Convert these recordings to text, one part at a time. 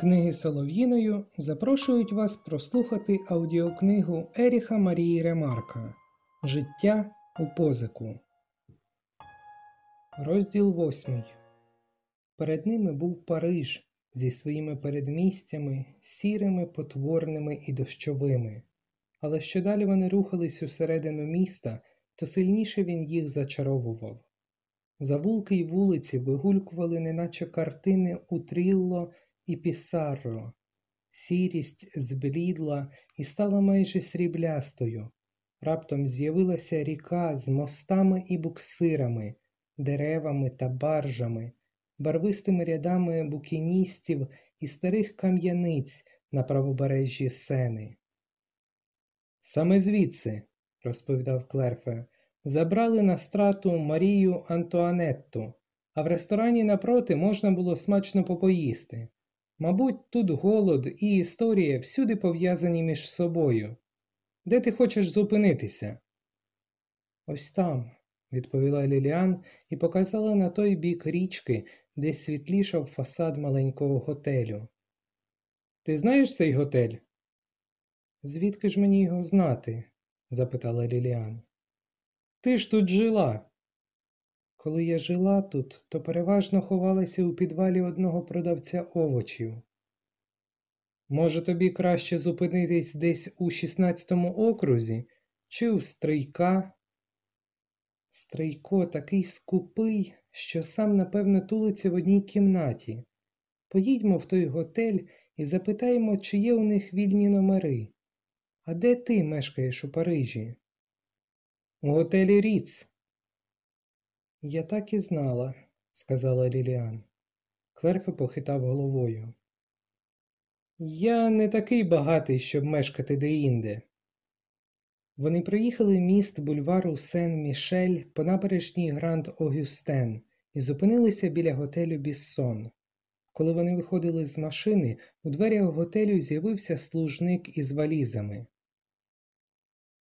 Книги Солов'їною запрошують вас прослухати аудіокнигу Еріха Марії Ремарка Життя у позику. Розділ восьмий. Перед ними був Париж зі своїми передмістями, сірими, потворними і дощовими. Але що далі вони рухались усередину міста, то сильніше він їх зачаровував. Завулки й вулиці вигулькували, неначе картини у Трілло і Пісарро. Сірість зблідла і стала майже сріблястою. Раптом з'явилася ріка з мостами і буксирами, деревами та баржами, барвистими рядами букіністів і старих кам'яниць на правобережжі сени. Саме звідси, розповідав Клерфе, забрали на страту Марію Антуанетту, а в ресторані напроти можна було смачно попоїсти. Мабуть, тут голод і історія всюди пов'язані між собою. Де ти хочеш зупинитися? Ось там, відповіла Ліліан і показала на той бік річки, де світлішав фасад маленького готелю. Ти знаєш цей готель? Звідки ж мені його знати? запитала Ліліан. Ти ж тут жила. Коли я жила тут, то переважно ховалася у підвалі одного продавця овочів. Може, тобі краще зупинитись десь у 16-му окрузі чи в Стрийка? Стрийко такий скупий, що сам, напевно, тулиться в одній кімнаті. Поїдьмо в той готель і запитаємо, чи є у них вільні номери. А де ти мешкаєш у Парижі? У готелі Ріц. Я так і знала, сказала Ліліан. Клерфе похитав головою. Я не такий багатий, щоб мешкати деінде. Вони проїхали міст бульвару Сен-Мішель по набережній Гранд Огюстен і зупинилися біля готелю Біссон. Коли вони виходили з машини, у дверях готелю з'явився служник із валізами.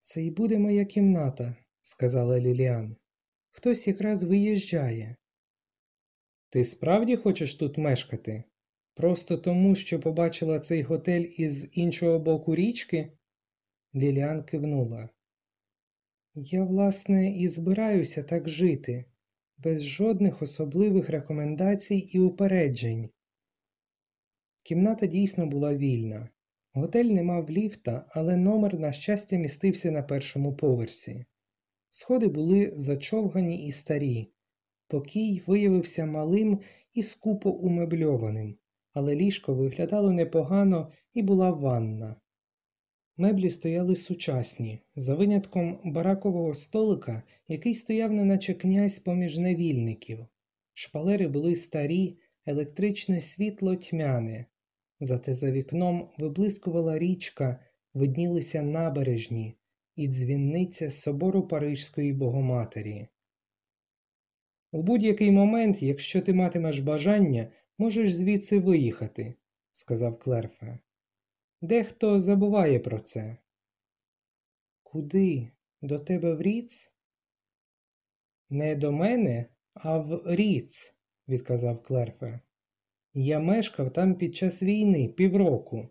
Це й буде моя кімната, сказала Ліліан. Хтось якраз виїжджає. Ти справді хочеш тут мешкати? Просто тому, що побачила цей готель із іншого боку річки? Ліліан кивнула. Я, власне, і збираюся так жити, без жодних особливих рекомендацій і упереджень. Кімната дійсно була вільна. Готель не мав ліфта, але номер, на щастя, містився на першому поверсі. Сходи були зачовгані і старі. Покій виявився малим і скупо умебльованим, але ліжко виглядало непогано і була ванна. Меблі стояли сучасні, за винятком баракового столика, який стояв неначе князь поміж невільників. Шпалери були старі, електричне світло тьмяне. Зате за вікном виблискувала річка, виднілися набережні і дзвінниця собору Парижської Богоматері. У будь-який момент, якщо ти матимеш бажання, можеш звідси виїхати, сказав Клерфе. Дехто забуває про це. Куди? До тебе в Ріц? Не до мене, а в Ріц, відказав Клерфе. Я мешкав там під час війни півроку,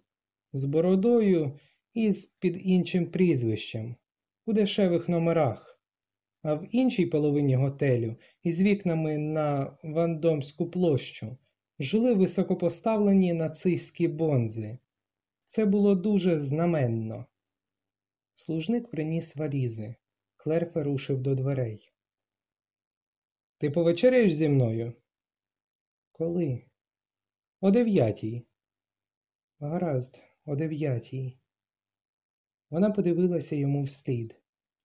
з бородою і з під іншим прізвищем, у дешевих номерах, а в іншій половині готелю із вікнами на Вандомську площу жили високопоставлені нацистські бонзи. Це було дуже знаменно. Служник приніс валізи. Клерфе рушив до дверей. Ти повечеряєш зі мною? Коли? О дев'ятій. Гаразд, о дев'ятій. Вона подивилася йому вслід.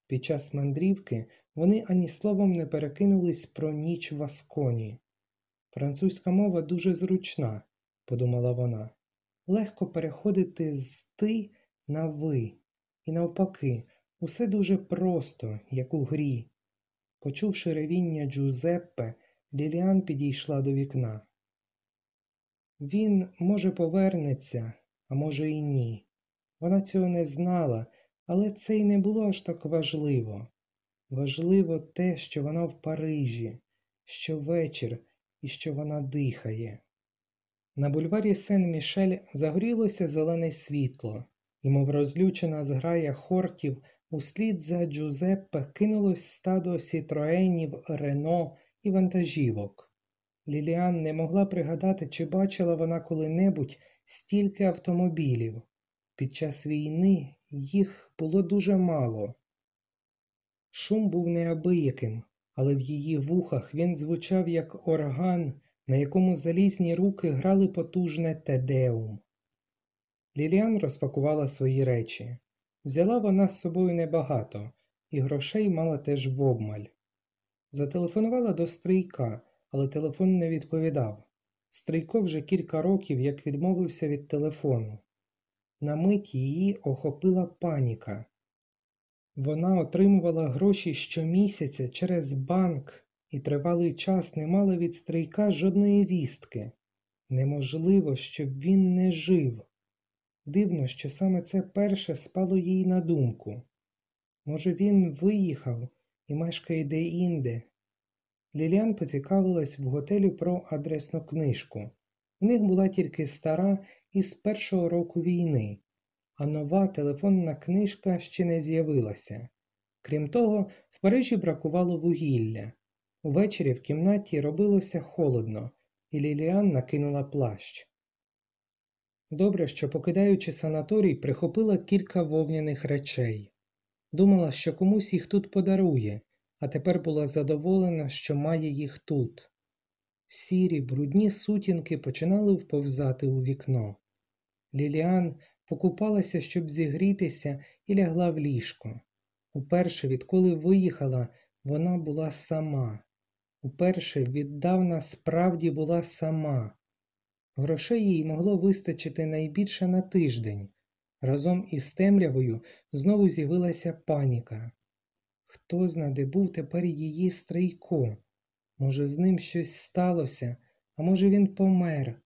Під час мандрівки вони ані словом не перекинулись про ніч в Асконі. Французька мова дуже зручна, подумала вона. Легко переходити з ти на ви. І навпаки, усе дуже просто, як у грі. Почувши ревіння Джузеппе, Ліліан підійшла до вікна. Він, може, повернеться, а може, і ні. Вона цього не знала, але це й не було аж так важливо. Важливо те, що вона в Парижі, що вечір і що вона дихає. На бульварі Сен-Мішель загорілося зелене світло, і, мов розлючена зграя хортів, услід за Джузеппе кинулось стадо сітроенів, Рено і вантажівок. Ліліан не могла пригадати, чи бачила вона коли-небудь стільки автомобілів. Під час війни їх було дуже мало. Шум був неабияким, але в її вухах він звучав як орган, на якому залізні руки грали потужне тедеум. Ліліан розпакувала свої речі. Взяла вона з собою небагато, і грошей мала теж вобмаль. Зателефонувала до стрийка, але телефон не відповідав. Стрийко вже кілька років як відмовився від телефону. На мить її охопила паніка. Вона отримувала гроші щомісяця через банк і тривалий час не мала від стрийка жодної вістки. Неможливо, щоб він не жив. Дивно, що саме це перше спало їй на думку. Може, він виїхав і мешкає де-інде. Ліліан поцікавилась в готелю про адресну книжку. У них була тільки стара із першого року війни, а нова телефонна книжка ще не з'явилася. Крім того, в Парижі бракувало вугілля. Увечері в кімнаті робилося холодно, і Ліліан накинула плащ. Добре, що, покидаючи санаторій, прихопила кілька вовняних речей. Думала, що комусь їх тут подарує, а тепер була задоволена, що має їх тут. Сірі, брудні сутінки починали вповзати у вікно. Ліліан покупалася, щоб зігрітися, і лягла в ліжко. Уперше, відколи виїхала, вона була сама. Уперше віддавна справді була сама. Грошей їй могло вистачити найбільше на тиждень. Разом із темрявою знову з'явилася паніка. Хто зна, де був тепер її стрийко? Може, з ним щось сталося, а може, він помер.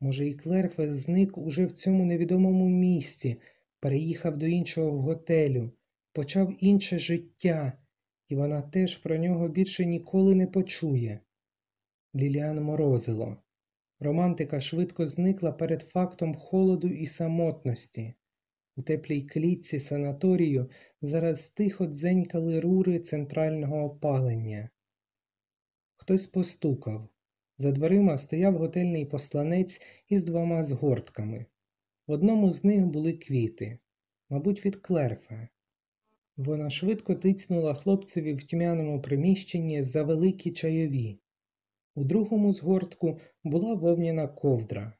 Може, і Клерфе зник уже в цьому невідомому місці, переїхав до іншого готелю, почав інше життя, і вона теж про нього більше ніколи не почує. Ліліан морозило. Романтика швидко зникла перед фактом холоду і самотності. У теплій клітці санаторію зараз тихо дзенькали рури центрального опалення. Хтось постукав. За дверима стояв готельний посланець із двома згортками. В одному з них були квіти, мабуть, від клерфа. Вона швидко тицнула хлопцеві в тьмяному приміщенні за великі чайові. У другому згортку була вовняна ковдра.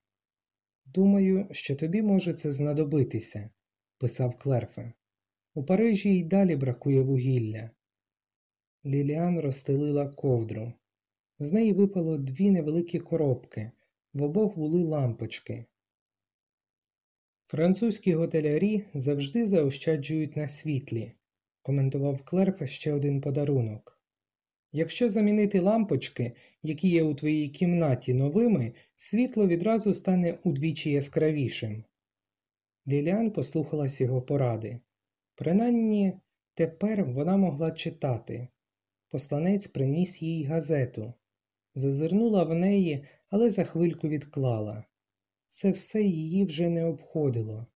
Думаю, що тобі може це знадобитися, писав Клерфе. У Парижі й далі бракує вугілля. Ліліан розстелила ковдру. З неї випало дві невеликі коробки, в обох були лампочки. Французькі готелярі завжди заощаджують на світлі, коментував Клерфе ще один подарунок. Якщо замінити лампочки, які є у твоїй кімнаті новими, світло відразу стане удвічі яскравішим. Ліліан послухалась його поради. Принаймні, тепер вона могла читати. Посланець приніс їй газету. Зазирнула в неї, але за хвильку відклала. Це все її вже не обходило.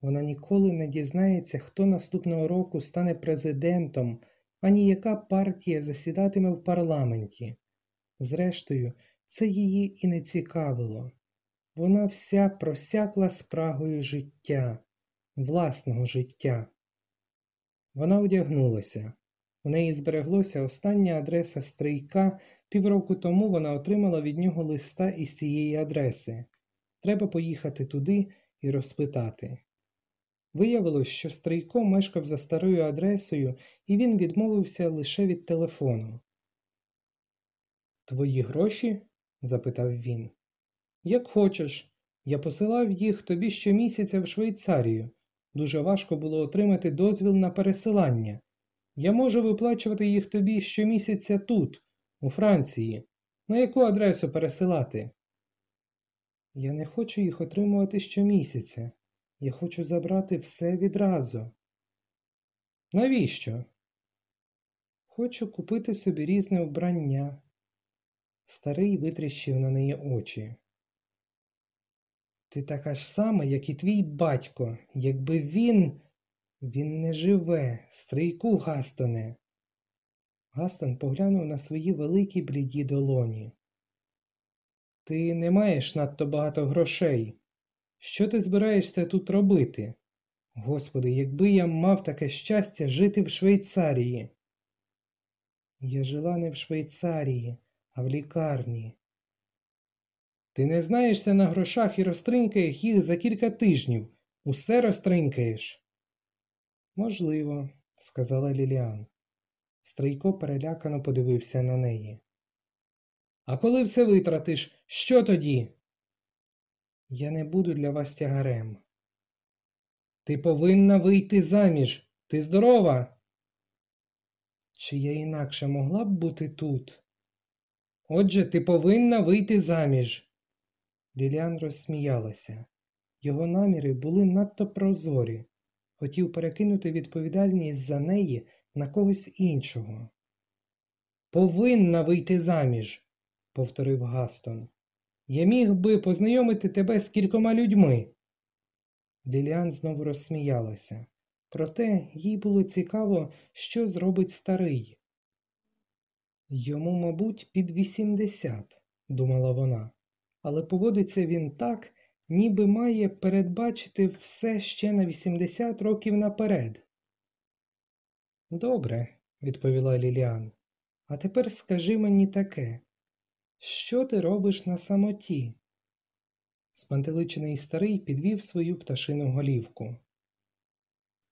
Вона ніколи не дізнається, хто наступного року стане президентом, ані яка партія засідатиме в парламенті. Зрештою, це її і не цікавило. Вона вся просякла спрагою життя, власного життя. Вона одягнулася. У неї збереглося остання адреса стрийка. Півроку тому вона отримала від нього листа із цієї адреси. Треба поїхати туди і розпитати. Виявилось, що Стрийко мешкав за старою адресою, і він відмовився лише від телефону. Твої гроші? запитав він. Як хочеш. Я посилав їх тобі щомісяця в Швейцарію. Дуже важко було отримати дозвіл на пересилання. Я можу виплачувати їх тобі щомісяця тут, у Франції. На яку адресу пересилати? Я не хочу їх отримувати щомісяця. Я хочу забрати все відразу. Навіщо? Хочу купити собі різне вбрання. Старий витріщив на неї очі. Ти така ж сама, як і твій батько, якби він. Він не живе, стрийку Гастоне. Гастон поглянув на свої великі бліді долоні. Ти не маєш надто багато грошей. Що ти збираєшся тут робити? Господи, якби я мав таке щастя жити в Швейцарії. Я жила не в Швейцарії, а в лікарні. Ти не знаєшся на грошах і розтринкаєш їх за кілька тижнів. Усе розтринкаєш. Можливо, сказала Ліліан. Стрийко перелякано подивився на неї. А коли все витратиш, що тоді? Я не буду для вас тягарем. Ти повинна вийти заміж. Ти здорова? Чи я інакше могла б бути тут? Отже, ти повинна вийти заміж. Ліліан розсміялася. Його наміри були надто прозорі. Хотів перекинути відповідальність за неї на когось іншого. Повинна вийти заміж, повторив Гастон. Я міг би познайомити тебе з кількома людьми. Ліліан знову розсміялася. Проте їй було цікаво, що зробить старий. Йому, мабуть, під вісімдесят, думала вона, але поводиться він так, ніби має передбачити все ще на вісімдесят років наперед. Добре, відповіла Ліліан. А тепер скажи мені таке. Що ти робиш на самоті? Спантеличений старий підвів свою пташину голівку.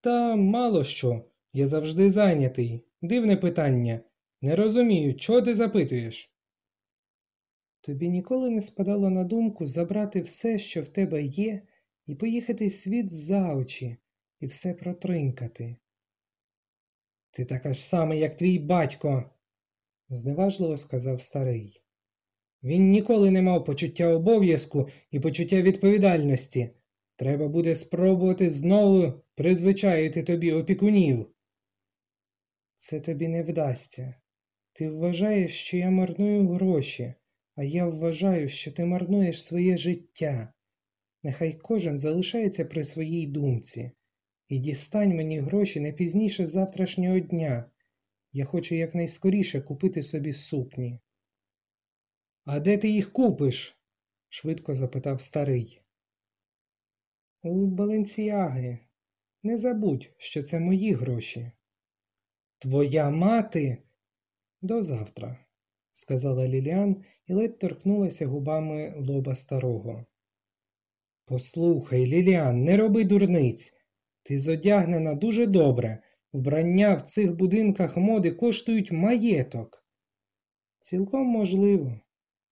Та мало що, я завжди зайнятий. Дивне питання. Не розумію, чого ти запитуєш? Тобі ніколи не спадало на думку забрати все, що в тебе є, і поїхати світ за очі і все протринкати. Ти така ж сама, як твій батько, зневажливо сказав старий. Він ніколи не мав почуття обов'язку і почуття відповідальності. Треба буде спробувати знову призвичаїти тобі опікунів. Це тобі не вдасться. Ти вважаєш, що я марную гроші, а я вважаю, що ти марнуєш своє життя. Нехай кожен залишається при своїй думці. І дістань мені гроші не пізніше завтрашнього дня. Я хочу якнайскоріше купити собі сукні. А де ти їх купиш? швидко запитав старий. У Баленціаги. Не забудь, що це мої гроші. Твоя мати? До завтра, сказала Ліліан і ледь торкнулася губами лоба старого. Послухай, Ліліан, не роби дурниць. Ти зодягнена дуже добре. Вбрання в цих будинках моди коштують маєток. Цілком можливо,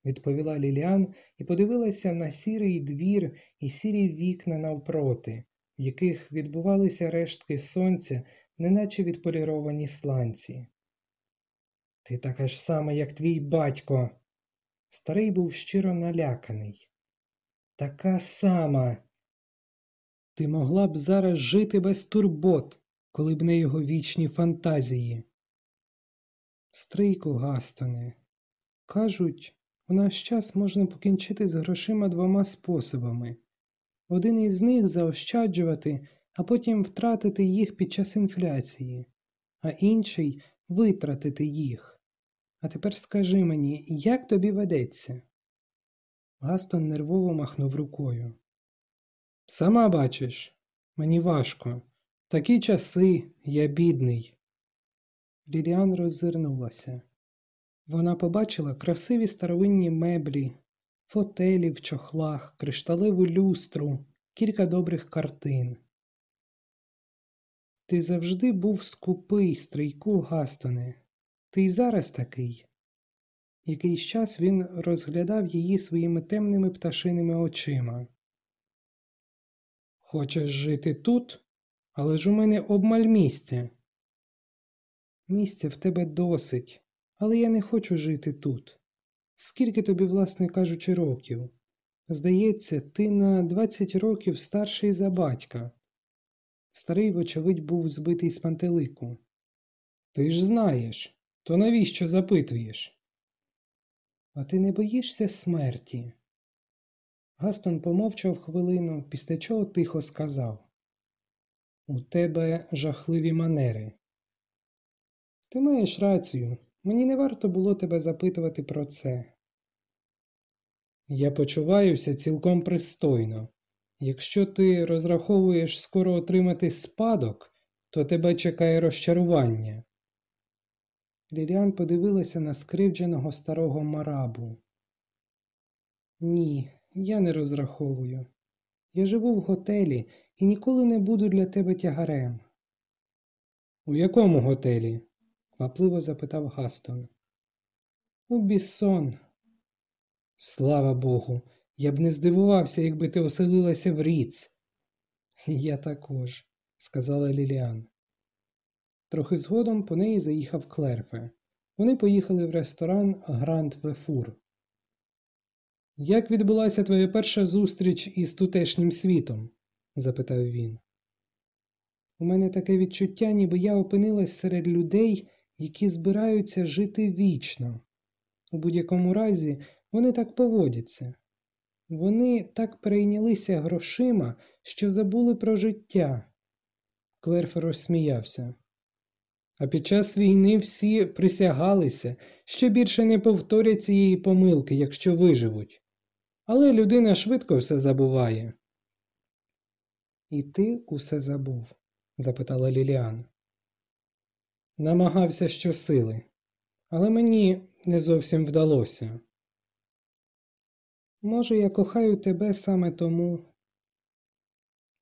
відповіла Ліліан і подивилася на сірий двір і сірі вікна навпроти, в яких відбувалися рештки сонця, неначе відполіровані сланці. Ти така ж сама, як твій батько. Старий був щиро наляканий. Така сама. Ти могла б зараз жити без турбот, коли б не його вічні фантазії. Стрийку Гастоне. Кажуть, у наш час можна покінчити з грошима двома способами. Один із них заощаджувати, а потім втратити їх під час інфляції, а інший витратити їх. А тепер скажи мені, як тобі ведеться? Гастон нервово махнув рукою. Сама бачиш, мені важко. Такі часи я бідний. Ліліан роззирнулася. Вона побачила красиві старовинні меблі, фотелі в чохлах, кришталеву люстру, кілька добрих картин. Ти завжди був скупий, стрийку, Гастоне. Ти й зараз такий. Якийсь час він розглядав її своїми темними пташиними очима. Хочеш жити тут? Але ж у мене обмаль місця. Місця в тебе досить, але я не хочу жити тут. Скільки тобі, власне кажучи, років? Здається, ти на двадцять років старший за батька. Старий, вочевидь, був збитий з пантелику. Ти ж знаєш, то навіщо запитуєш? А ти не боїшся смерті? Гастон помовчав хвилину, після чого тихо сказав У тебе жахливі манери. Ти маєш рацію. Мені не варто було тебе запитувати про це. Я почуваюся цілком пристойно. Якщо ти розраховуєш скоро отримати спадок, то тебе чекає розчарування. Ліліан подивилася на скривдженого старого марабу. Ні, я не розраховую. Я живу в готелі і ніколи не буду для тебе тягарем. У якому готелі? квапливо запитав Гастон. У Біссон. Слава Богу, я б не здивувався, якби ти оселилася в Ріц. Я також, сказала Ліліан. Трохи згодом по неї заїхав Клерфе. Вони поїхали в ресторан Гранд Вефур. Як відбулася твоя перша зустріч із тутешнім світом? запитав він. У мене таке відчуття, ніби я опинилась серед людей, які збираються жити вічно. У будь-якому разі вони так поводяться. Вони так перейнялися грошима, що забули про життя. Клерфер розсміявся. А під час війни всі присягалися, що більше не повторять цієї помилки, якщо виживуть. Але людина швидко все забуває. І ти усе забув? запитала Ліліан. Намагався щосили, але мені не зовсім вдалося. Може, я кохаю тебе саме тому.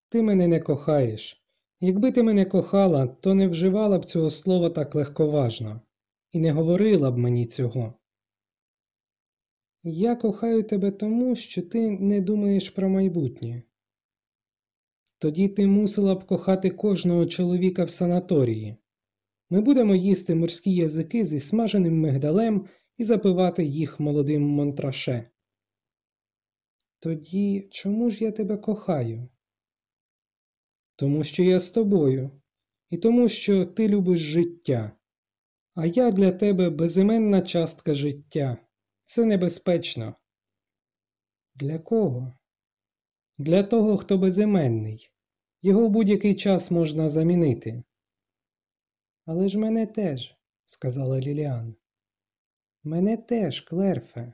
Ти мене не кохаєш. Якби ти мене кохала, то не вживала б цього слова так легковажно і не говорила б мені цього. Я кохаю тебе тому, що ти не думаєш про майбутнє. Тоді ти мусила б кохати кожного чоловіка в санаторії. Ми будемо їсти морські язики зі смаженим мигдалем і запивати їх молодим монтраше. Тоді чому ж я тебе кохаю? Тому що я з тобою, і тому, що ти любиш життя, а я для тебе безіменна частка життя. Це небезпечно. Для кого? Для того, хто безіменний. Його будь-який час можна замінити. Але ж мене теж, сказала Ліліан. Мене теж, Клерфе.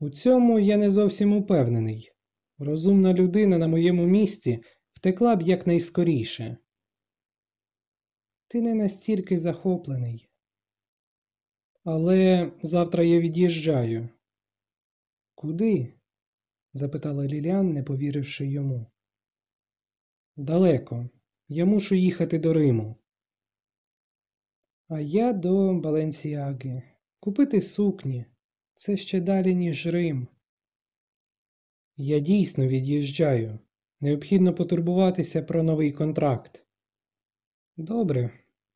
У цьому я не зовсім упевнений. Розумна людина на моєму місці втекла б якнайскоріше. Ти не настільки захоплений. Але завтра я від'їжджаю. Куди? запитала Ліліан, не повіривши йому. Далеко. Я мушу їхати до Риму. А я до Баленсіаги. Купити сукні. Це ще далі, ніж Рим. Я дійсно від'їжджаю. Необхідно потурбуватися про новий контракт. Добре,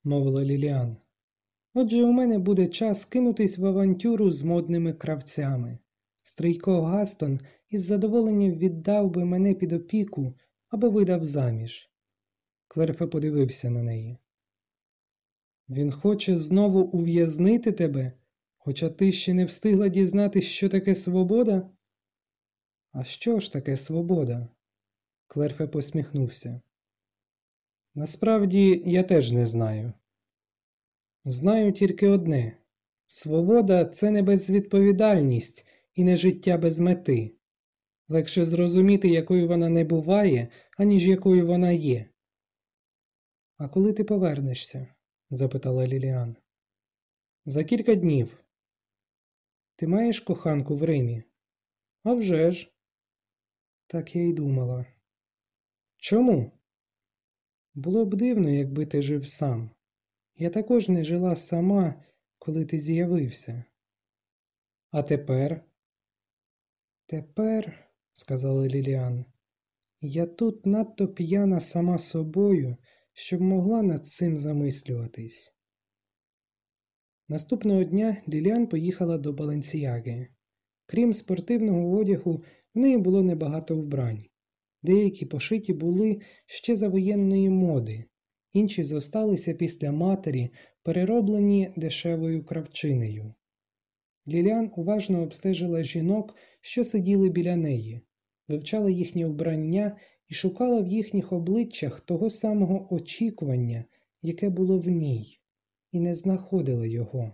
мовила Ліліан. Отже, у мене буде час кинутись в авантюру з модними кравцями. Стрийко Гастон із задоволенням віддав би мене під опіку або видав заміж. Клерфе подивився на неї. Він хоче знову ув'язнити тебе, хоча ти ще не встигла дізнатись, що таке свобода? А що ж таке свобода? Клерфе посміхнувся. Насправді я теж не знаю. Знаю тільки одне свобода це не безвідповідальність і не життя без мети. Легше зрозуміти, якою вона не буває, аніж якою вона є. А коли ти повернешся? запитала Ліліан. За кілька днів. Ти маєш коханку в Римі? «А вже ж!» Так я й думала. Чому? Було б дивно, якби ти жив сам. Я також не жила сама, коли ти з'явився. А тепер? Тепер, сказала Ліліан, я тут надто п'яна сама собою, щоб могла над цим замислюватись. Наступного дня Ліліан поїхала до Баленсіяги. Крім спортивного одягу, в неї було небагато вбрань. Деякі пошиті були ще за воєнної моди, інші зосталися після матері, перероблені дешевою кравчинею. Ліліан уважно обстежила жінок, що сиділи біля неї, вивчала їхнє вбрання і шукала в їхніх обличчях того самого очікування, яке було в ній, і не знаходила його.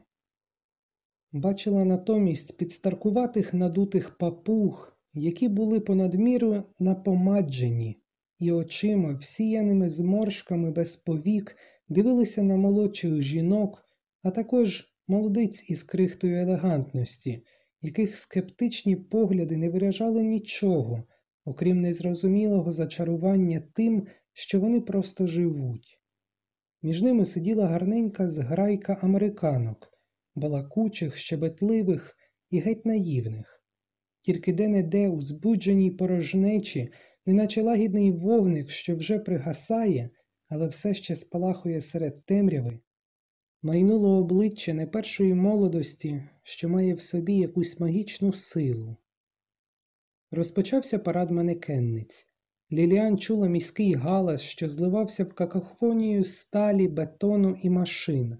Бачила натомість підстаркуватих надутих папуг, які були понад міру напомаджені, і очима, всіяними зморшками без повік, дивилися на молодших жінок, а також молодиць із крихтою елегантності, яких скептичні погляди не виражали нічого, окрім незрозумілого зачарування тим, що вони просто живуть. Між ними сиділа гарненька зграйка американок, балакучих, щебетливих і геть наївних. Тільки де-не-де у збудженій порожнечі, неначе лагідний вогник, що вже пригасає, але все ще спалахує серед темряви, майнуло обличчя не першої молодості, що має в собі якусь магічну силу. Розпочався парад манекенниць. Ліліан чула міський галас, що зливався в какофонію сталі, бетону і машин.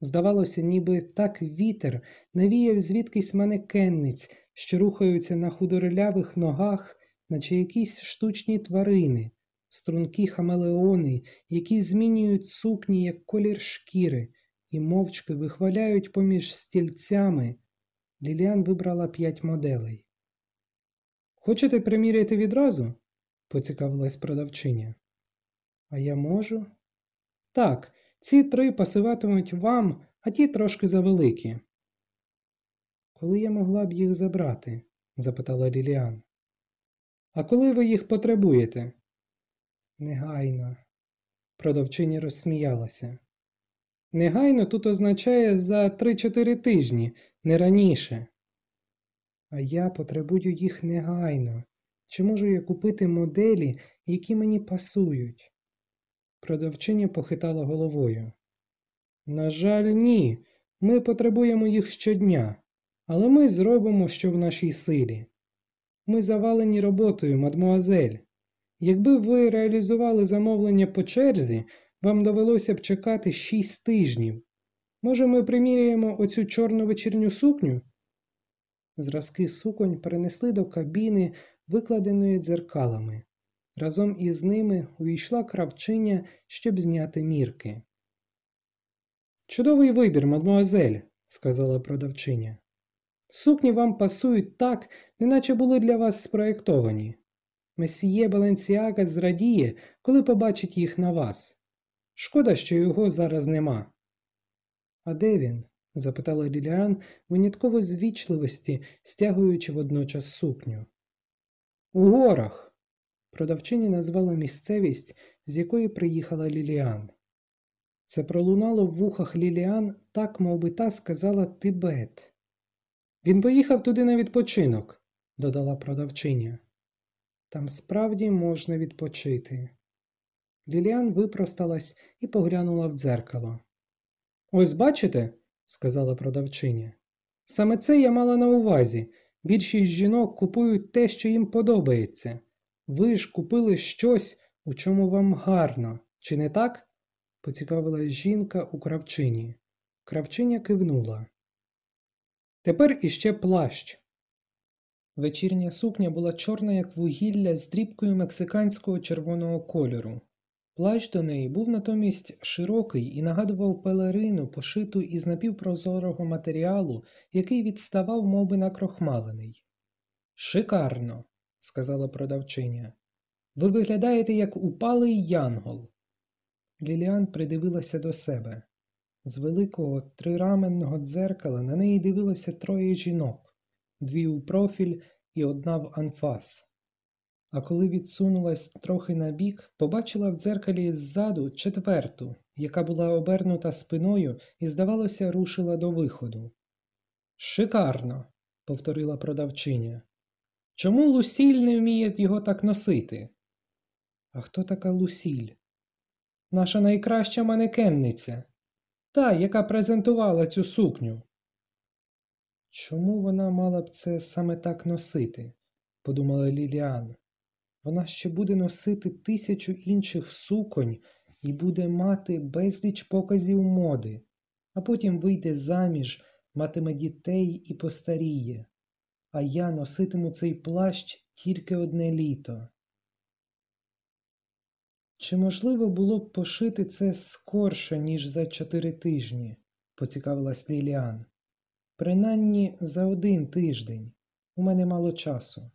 Здавалося, ніби так вітер навіяв звідкись манекенниць, що рухаються на худорелявих ногах, наче якісь штучні тварини, стрункі хамелеони, які змінюють сукні як колір шкіри, і мовчки вихваляють поміж стільцями. Ліліан вибрала п'ять моделей. Хочете приміряти відразу? поцікавилась продавчиня. А я можу? Так, ці три пасуватимуть вам, а ті трошки завеликі. Коли я могла б їх забрати? запитала Ліліан. А коли ви їх потребуєте? Негайно. Продавчиня розсміялася. Негайно тут означає за три-чотири тижні, не раніше. А я потребую їх негайно. Чи можу я купити моделі, які мені пасують? Продавчиня похитала головою. На жаль, ні. Ми потребуємо їх щодня, але ми зробимо, що в нашій силі. Ми завалені роботою, мадмуазель. Якби ви реалізували замовлення по черзі, вам довелося б чекати шість тижнів. Може, ми приміряємо оцю чорну вечірню сукню? Зразки суконь перенесли до кабіни, викладеної дзеркалами. Разом із ними увійшла кравчиня, щоб зняти мірки. Чудовий вибір, мадмуазель, сказала продавчиня. Сукні вам пасують так, неначе були для вас спроєктовані. Месьє Баленсіага зрадіє, коли побачить їх на вас. Шкода, що його зараз нема. А де він? запитала Ліліан, винятково з вічливості, стягуючи водночас сукню. У горах. Продавчиня назвала місцевість, з якої приїхала Ліліан. Це пролунало в вухах Ліліан, так мов би та сказала Тибет. Він поїхав туди на відпочинок, додала продавчиня. Там справді можна відпочити. Ліліан випросталась і поглянула в дзеркало. Ось бачите, сказала продавчиня. Саме це я мала на увазі. Більшість жінок купують те, що їм подобається. Ви ж купили щось, у чому вам гарно, чи не так? поцікавилась жінка у кравчині. Кравчиня кивнула. Тепер іще плащ. Вечірня сукня була чорна, як вугілля, з дрібкою мексиканського червоного кольору. Плащ до неї був натомість широкий і нагадував пелерину, пошиту із напівпрозорого матеріалу, який відставав мов би, накрохмалений. Шикарно, сказала продавчиня. Ви виглядаєте як упалий янгол. Ліліан придивилася до себе. З великого трираменного дзеркала на неї дивилося троє жінок, дві у профіль і одна в анфас. А коли відсунулась трохи набік, побачила в дзеркалі ззаду четверту, яка була обернута спиною і, здавалося, рушила до виходу. Шикарно, повторила продавчиня. Чому Лусіль не вміє його так носити? А хто така Лусіль? Наша найкраща манекенниця, та, яка презентувала цю сукню. Чому вона мала б це саме так носити? подумала Ліліан. Вона ще буде носити тисячу інших суконь і буде мати безліч показів моди, а потім вийде заміж, матиме дітей і постаріє, а я носитиму цей плащ тільки одне літо. Чи можливо було б пошити це скорше, ніж за чотири тижні? поцікавилась Ліліан. Принаймні за один тиждень. У мене мало часу.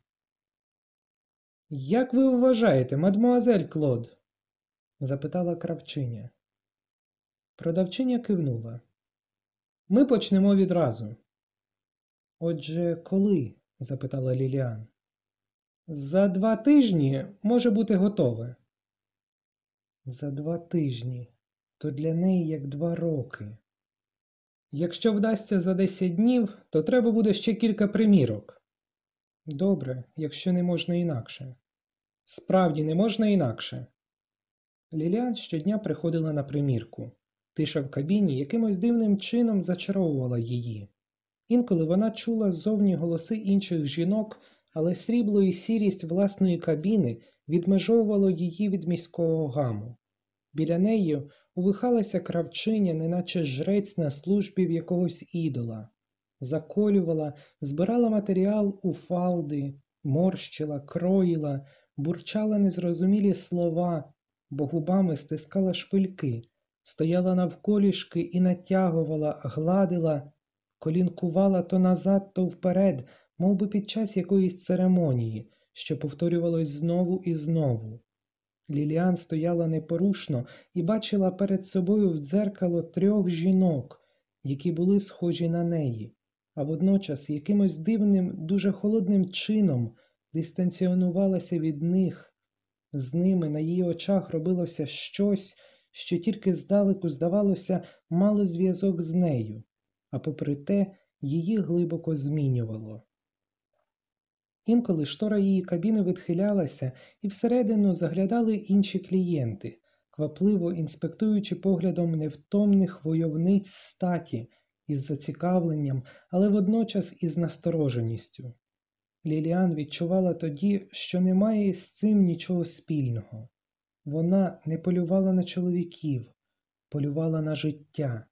Як ви вважаєте, мадмуазель Клод? запитала кравчиня. Продавчиня кивнула. Ми почнемо відразу. Отже, коли? запитала Ліліан. За два тижні може бути готове. За два тижні. То для неї як два роки. Якщо вдасться за десять днів, то треба буде ще кілька примірок. Добре, якщо не можна інакше. Справді не можна інакше. Ліліан щодня приходила на примірку. Тиша в кабіні якимось дивним чином зачаровувала її. Інколи вона чула ззовні голоси інших жінок, але срібло і сірість власної кабіни відмежовувало її від міського гаму. Біля неї увихалася кравчиня, неначе жрець на службі в якогось ідола, заколювала, збирала матеріал у фалди, морщила, кроїла, бурчала незрозумілі слова, бо губами стискала шпильки, стояла навколішки і натягувала, гладила, колінкувала то назад, то вперед, мов би під час якоїсь церемонії, що повторювалось знову і знову. Ліліан стояла непорушно і бачила перед собою в дзеркало трьох жінок, які були схожі на неї, а водночас якимось дивним, дуже холодним чином дистанціонувалася від них. З ними на її очах робилося щось, що тільки здалеку, здавалося, мало зв'язок з нею, а попри те, її глибоко змінювало. Інколи штора її кабіни відхилялася, і всередину заглядали інші клієнти, квапливо інспектуючи поглядом невтомних войовниць статі із зацікавленням, але водночас із настороженістю. Ліліан відчувала тоді, що немає з цим нічого спільного. Вона не полювала на чоловіків, полювала на життя.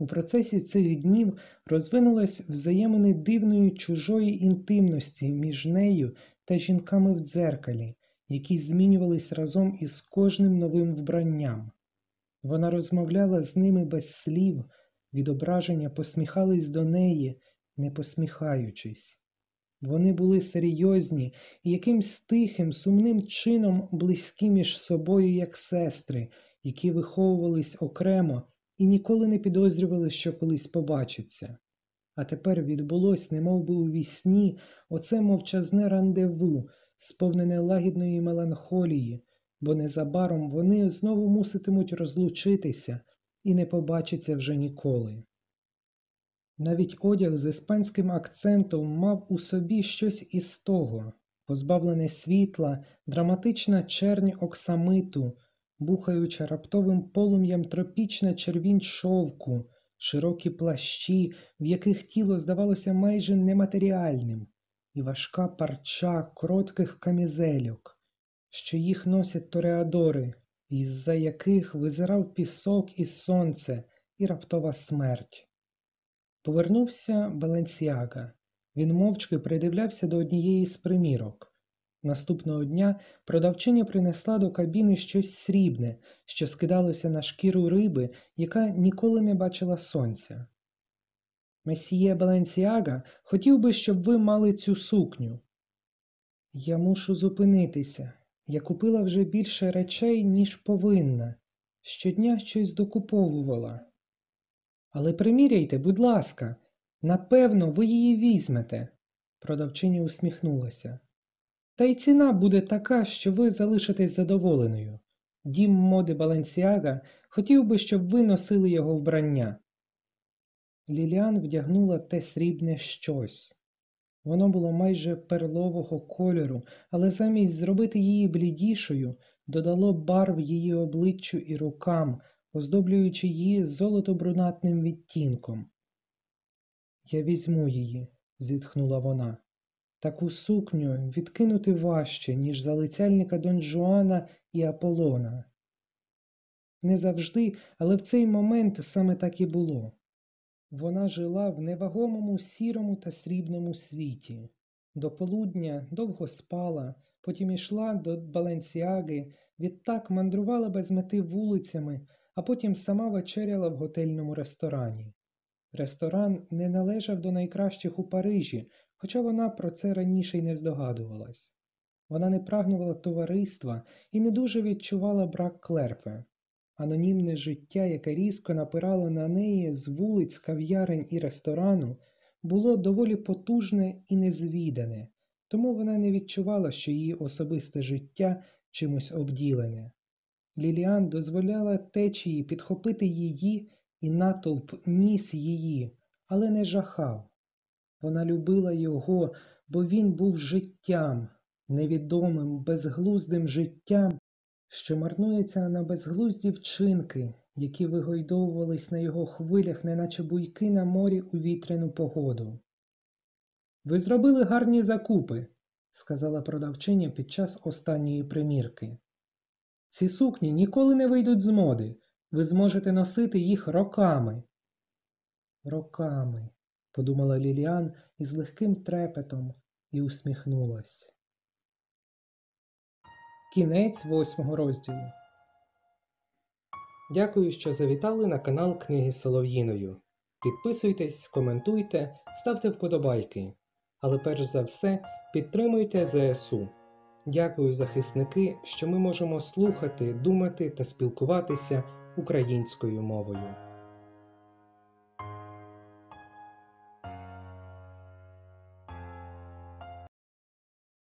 У процесі цих днів розвинулась взаємини дивної чужої інтимності між нею та жінками в дзеркалі, які змінювались разом із кожним новим вбранням. Вона розмовляла з ними без слів, відображення посміхались до неї, не посміхаючись. Вони були серйозні і якимсь тихим, сумним чином близькі між собою, як сестри, які виховувались окремо і ніколи не підозрювали, що колись побачаться. А тепер відбулось, немов би у вісні, оце мовчазне рандеву, сповнене лагідної меланхолії, бо незабаром вони знову муситимуть розлучитися і не побачаться вже ніколи. Навіть одяг з іспанським акцентом мав у собі щось із того, позбавлене світла, драматична чернь оксамиту, бухаюча раптовим полум'ям тропічна червінь шовку, широкі плащі, в яких тіло здавалося майже нематеріальним, і важка парча коротких камізельок, що їх носять тореадори, із-за яких визирав пісок і сонце, і раптова смерть. Повернувся Баленсіага. Він мовчки придивлявся до однієї з примірок. Наступного дня продавчиня принесла до кабіни щось срібне, що скидалося на шкіру риби, яка ніколи не бачила сонця. Месіє Баленсіага хотів би, щоб ви мали цю сукню. Я мушу зупинитися. Я купила вже більше речей, ніж повинна. Щодня щось докуповувала. Але приміряйте, будь ласка, напевно, ви її візьмете. Продавчиня усміхнулася. Та й ціна буде така, що ви залишитесь задоволеною. Дім моди Баленсіага хотів би, щоб ви носили його вбрання. Ліліан вдягнула те срібне щось. Воно було майже перлового кольору, але замість зробити її блідішою, додало барв її обличчю і рукам, оздоблюючи її золото-брунатним відтінком. Я візьму її, зітхнула вона. Таку сукню відкинути важче, ніж залицяльника Дон Жуана і Аполлона. Не завжди, але в цей момент саме так і було. Вона жила в невагомому сірому та срібному світі. До полудня довго спала, потім ішла до Баленсіаги, відтак мандрувала без мети вулицями, а потім сама вечеряла в готельному ресторані. Ресторан не належав до найкращих у Парижі, хоча вона про це раніше й не здогадувалась. Вона не прагнула товариства і не дуже відчувала брак клерпе. Анонімне життя, яке різко напирало на неї з вулиць, кав'ярень і ресторану, було доволі потужне і незвідане, тому вона не відчувала, що її особисте життя чимось обділене. Ліліан дозволяла течії підхопити її, і натовп ніс її, але не жахав. Вона любила його, бо він був життям, невідомим, безглуздим життям, що марнується на безглузді вчинки, які вигойдовувались на його хвилях, неначе буйки на морі у вітряну погоду. Ви зробили гарні закупи, сказала продавчиня під час останньої примірки. Ці сукні ніколи не вийдуть з моди. Ви зможете носити їх роками. Роками, подумала Ліліан із легким трепетом і усміхнулась. Кінець восьмого розділу. Дякую, що завітали на канал Книги Солов'їною. Підписуйтесь, коментуйте, ставте вподобайки. Але перш за все підтримуйте ЗСУ. Дякую, захисники, що ми можемо слухати, думати та спілкуватися українською мовою.